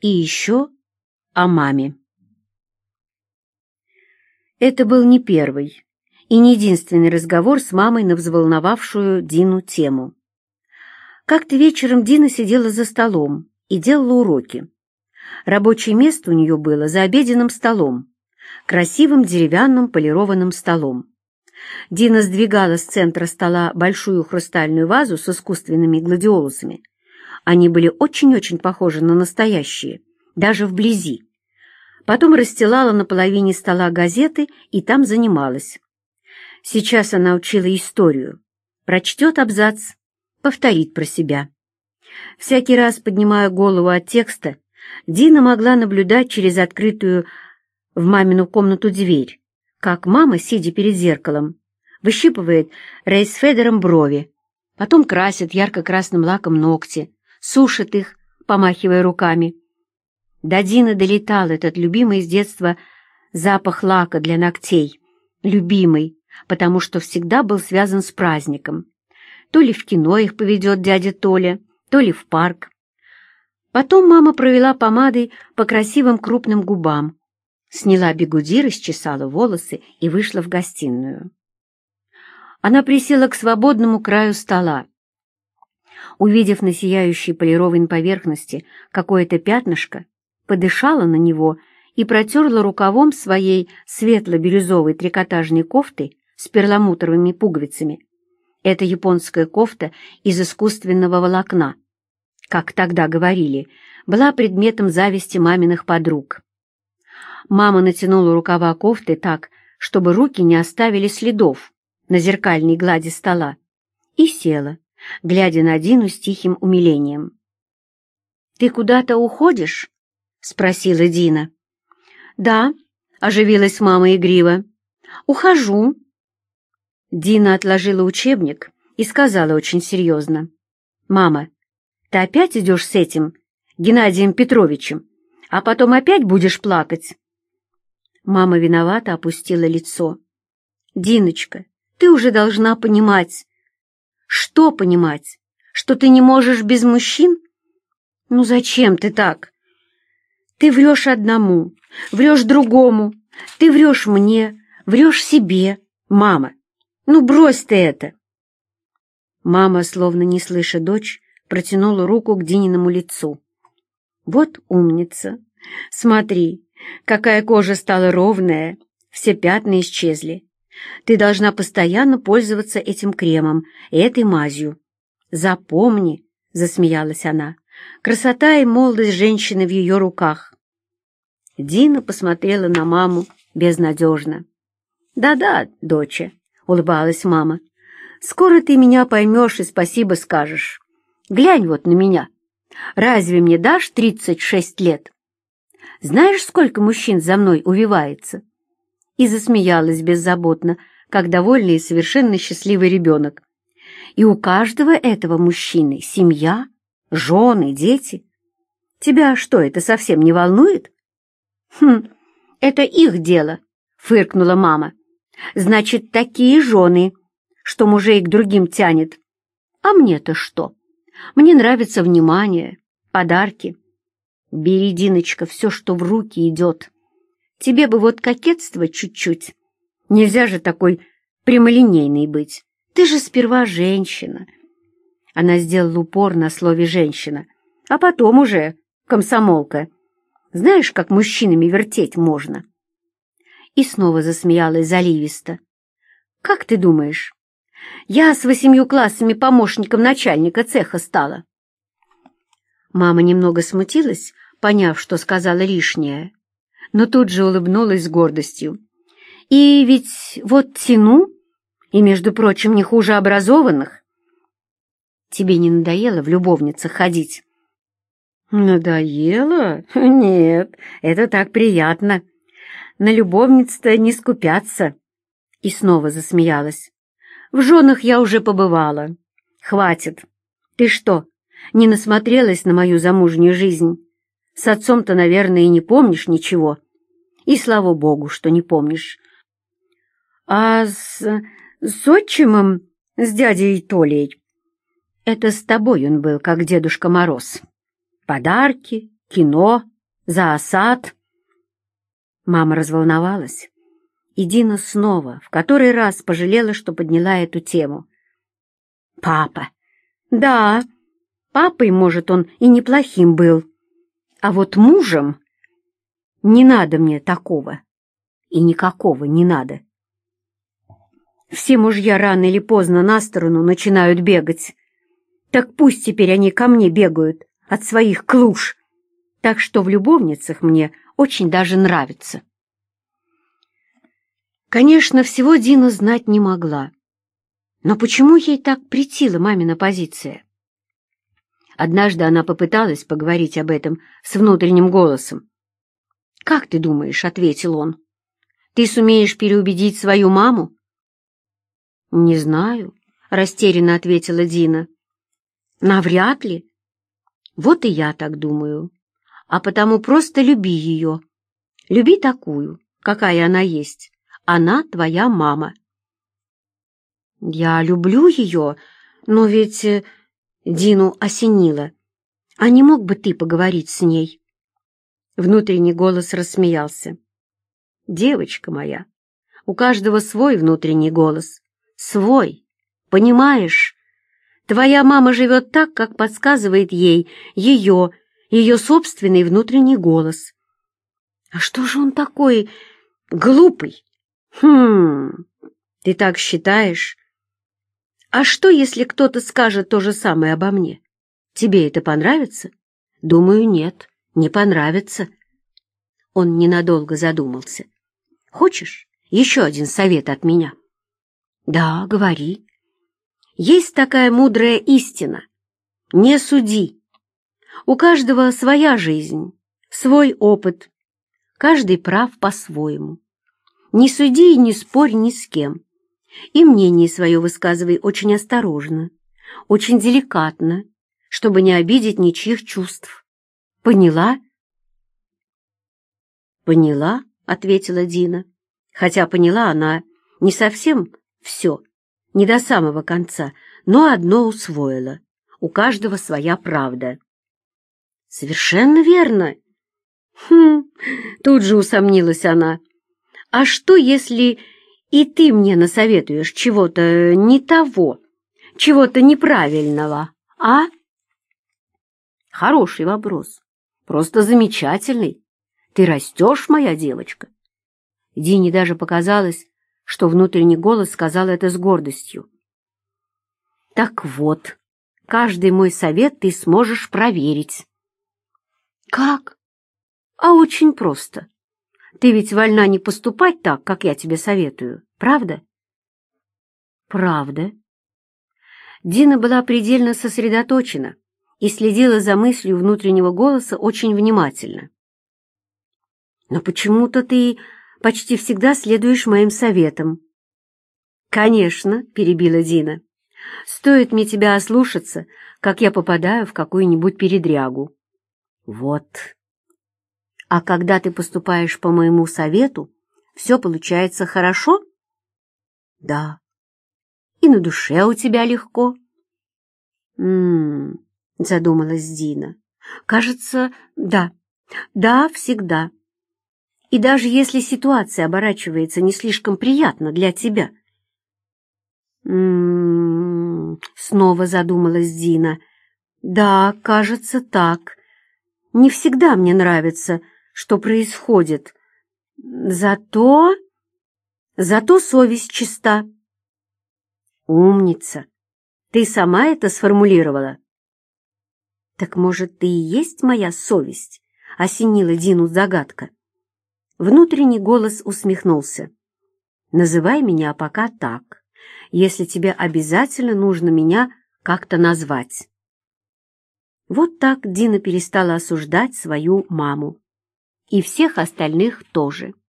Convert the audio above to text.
и еще о маме. Это был не первый и не единственный разговор с мамой на взволновавшую Дину тему. Как-то вечером Дина сидела за столом и делала уроки. Рабочее место у нее было за обеденным столом, красивым деревянным полированным столом. Дина сдвигала с центра стола большую хрустальную вазу с искусственными гладиолусами. Они были очень-очень похожи на настоящие, даже вблизи. Потом расстилала на половине стола газеты и там занималась. Сейчас она учила историю. Прочтет абзац, повторит про себя. Всякий раз, поднимая голову от текста, Дина могла наблюдать через открытую в мамину комнату дверь, как мама, сидя перед зеркалом, выщипывает рейсфедером брови, потом красит ярко-красным лаком ногти, сушит их, помахивая руками. До Дины долетал этот любимый с детства запах лака для ногтей, любимый, потому что всегда был связан с праздником. То ли в кино их поведет дядя Толя, то ли в парк. Потом мама провела помадой по красивым крупным губам, сняла бигуди, расчесала волосы и вышла в гостиную. Она присела к свободному краю стола. Увидев на сияющей полированной поверхности какое-то пятнышко, подышала на него и протерла рукавом своей светло-бирюзовой трикотажной кофты с перламутровыми пуговицами. Это японская кофта из искусственного волокна, как тогда говорили, была предметом зависти маминых подруг. Мама натянула рукава кофты так, чтобы руки не оставили следов на зеркальной глади стола, и села, глядя на Дину с тихим умилением. «Ты куда-то уходишь?» — спросила Дина. «Да», — оживилась мама игриво. «Ухожу». Дина отложила учебник и сказала очень серьезно. «Мама, ты опять идешь с этим, Геннадием Петровичем, а потом опять будешь плакать?» Мама виновато опустила лицо. «Диночка, ты уже должна понимать». «Что понимать? Что ты не можешь без мужчин?» «Ну зачем ты так?» «Ты врешь одному, врешь другому, ты врешь мне, врешь себе, мама. Ну брось ты это!» Мама, словно не слыша дочь, протянула руку к Дининому лицу. «Вот умница! Смотри, Какая кожа стала ровная, все пятна исчезли. Ты должна постоянно пользоваться этим кремом и этой мазью. Запомни, — засмеялась она, — красота и молодость женщины в ее руках. Дина посмотрела на маму безнадежно. «Да-да, доча», — улыбалась мама, — «скоро ты меня поймешь и спасибо скажешь. Глянь вот на меня. Разве мне дашь тридцать шесть лет?» Знаешь, сколько мужчин за мной увивается?» И засмеялась беззаботно, как довольный и совершенно счастливый ребенок. «И у каждого этого мужчины семья, жены, дети. Тебя что, это совсем не волнует?» «Хм, это их дело», — фыркнула мама. «Значит, такие жены, что мужей к другим тянет. А мне-то что? Мне нравится внимание, подарки». Бери, Диночка, все, что в руки идет. Тебе бы вот кокетство чуть-чуть. Нельзя же такой прямолинейной быть. Ты же сперва женщина. Она сделала упор на слове «женщина», а потом уже комсомолка. Знаешь, как мужчинами вертеть можно? И снова засмеялась заливисто. Как ты думаешь, я с восемью классами помощником начальника цеха стала? Мама немного смутилась, поняв, что сказала лишнее, но тут же улыбнулась с гордостью. «И ведь вот тяну, и, между прочим, не хуже образованных. Тебе не надоело в любовницах ходить?» «Надоело? Нет, это так приятно. На любовниц-то не скупятся». И снова засмеялась. «В женах я уже побывала. Хватит. Ты что, не насмотрелась на мою замужнюю жизнь. С отцом-то, наверное, и не помнишь ничего. И слава богу, что не помнишь. А с, с отчимом, с дядей Толей, это с тобой он был, как Дедушка Мороз. Подарки, кино, зоосад. Мама разволновалась, и Дина снова, в который раз пожалела, что подняла эту тему. «Папа! Да, папой, может, он и неплохим был, а вот мужем не надо мне такого, и никакого не надо. Все мужья рано или поздно на сторону начинают бегать. Так пусть теперь они ко мне бегают от своих клуш. Так что в любовницах мне очень даже нравится. Конечно, всего Дина знать не могла. Но почему ей так претила мамина позиция? Однажды она попыталась поговорить об этом с внутренним голосом. «Как ты думаешь?» — ответил он. «Ты сумеешь переубедить свою маму?» «Не знаю», — растерянно ответила Дина. «Навряд ли». «Вот и я так думаю. А потому просто люби ее. Люби такую, какая она есть. Она твоя мама». «Я люблю ее, но ведь...» Дину осенило. «А не мог бы ты поговорить с ней?» Внутренний голос рассмеялся. «Девочка моя, у каждого свой внутренний голос. Свой, понимаешь? Твоя мама живет так, как подсказывает ей ее, ее собственный внутренний голос. А что же он такой глупый? Хм, ты так считаешь? А что, если кто-то скажет то же самое обо мне? Тебе это понравится? Думаю, нет, не понравится. Он ненадолго задумался. Хочешь еще один совет от меня? Да, говори. Есть такая мудрая истина. Не суди. У каждого своя жизнь, свой опыт. Каждый прав по-своему. Не суди и не спорь ни с кем. И мнение свое высказывай очень осторожно, очень деликатно, чтобы не обидеть ничьих чувств. Поняла? Поняла, ответила Дина, хотя поняла она не совсем все, не до самого конца, но одно усвоила. У каждого своя правда. Совершенно верно. Хм, тут же усомнилась она. А что, если и ты мне насоветуешь чего-то не того, чего-то неправильного, а? Хороший вопрос. Просто замечательный. Ты растешь, моя девочка. Дине даже показалось, что внутренний голос сказал это с гордостью. «Так вот, каждый мой совет ты сможешь проверить». «Как?» «А очень просто. Ты ведь вольна не поступать так, как я тебе советую, правда?» «Правда». Дина была предельно сосредоточена и следила за мыслью внутреннего голоса очень внимательно. «Но почему-то ты почти всегда следуешь моим советам». «Конечно», — перебила Дина. «Стоит мне тебя ослушаться, как я попадаю в какую-нибудь передрягу». «Вот». «А когда ты поступаешь по моему совету, все получается хорошо?» «Да». «И на душе у тебя легко?» «М-м-м», задумалась Дина. «Кажется, да. Да, всегда и даже если ситуация оборачивается не слишком приятно для тебя. М-м-м, снова задумалась Дина. Да, кажется, так. Не всегда мне нравится, что происходит. Зато... Зато совесть чиста. Умница. Ты сама это сформулировала? Так, может, ты и есть моя совесть? Осенила Дину загадка. Внутренний голос усмехнулся. «Называй меня пока так, если тебе обязательно нужно меня как-то назвать». Вот так Дина перестала осуждать свою маму. И всех остальных тоже.